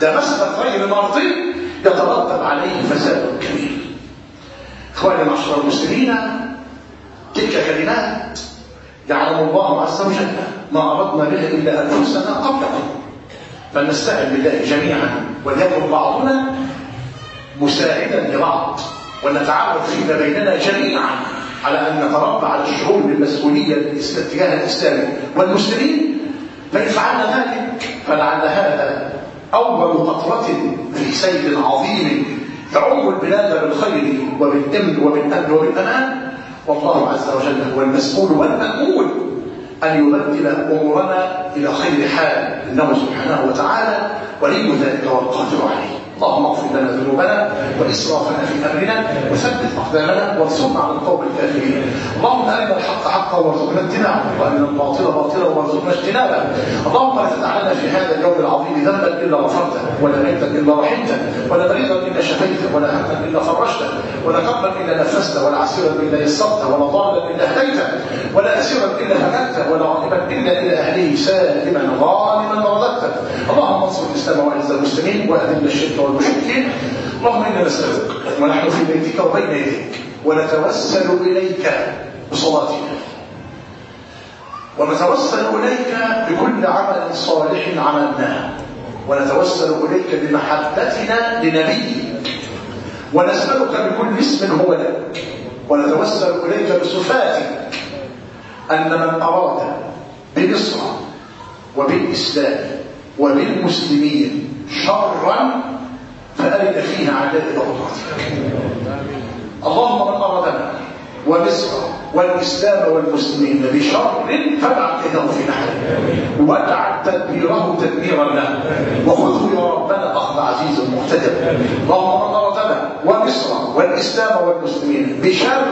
ده مسألة غير مرضي يترتب عليه فساد كبير. إخواني معشر المسلمين تلك كلمات يعلم الله عز وجل. ما أردنا بها إلا أنفسنا قبلكم فلنستعن بالله جميعا وليكن بعضنا مساعدا لبعض ونتعاون فيما بيننا جميعا على أن نتربى على الشعور بالمسؤولية الاتجاه الإسلامي. والمسلمين فإن فعلنا ذلك فلعل هذا أول خطوة في سير عظيم تعم البلاد بالخير وبالأمن وبالأمن. وبالأمان والله عز وجل هو المسؤول والمأمول أن يبدل أمورنا إلى خير حال. إنه سبحانه وتعالى ولي ذلك والقادر عليه. اللهم اغفر لنا ذنوبنا وإسرافنا في أمرنا وثبت أقدامنا وانصرنا على القوم الكافرين. اللهم أرنا الحق حقا وارزقنا اتباعه وأرنا الباطل باطلا وارزقنا اجتنابه. اللهم لا تدع لنا في هذا اليوم العظيم ذنبا إلا غفرته ولا ميتا إلا رحمته ولا مريضا إلا شفيته ولا هما إلا فرجته ولا كربا إلا نفسته ولا عسيرا إلا يسرته ولا ضالا إلا هديته ولا أسيرا إلا هديته ولا غائبا إلا إلى أهله سالما غانما رزقته اللهم انصر الإسلام وأعز المسلمين وأذل الشرك والمشركين اللهم أنا نسألك؟ ونحن في بيتك وبين يديك. ونتوسل إليك بصلاتنا ونتوسل إليك بكل عمل صالح عملناه. ونتوسل إليك بمحبتنا لنبيك. ونسألك بكل اسم هو لك. ونتوسل إليك بصفاتك. أن من أراد بمصر وبالإسلام وبالمسلمين شرا فأرد فيها عجائب قدرتك اللهم من أرادنا ومصر والإسلام والمسلمين بشر فابعث كيده في نحره واجعل تدبيره تدميرا له. وخذه يا ربنا أخذ عزيز مقتدر. اللهم من أرادنا ومصر والإسلام والمسلمين بشر.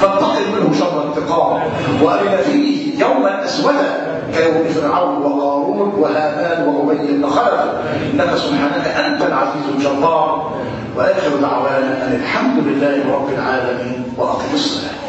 فانتقم منه شر انتقام. وأرنا فيه يوما أسودا كيوم فرعون وقارون وهامان وأبي بن خلف. إنك سبحانك أنت العزيز الجبار وآخر دعوانا أن الحمد لله رب العالمين وأقم الصلاة.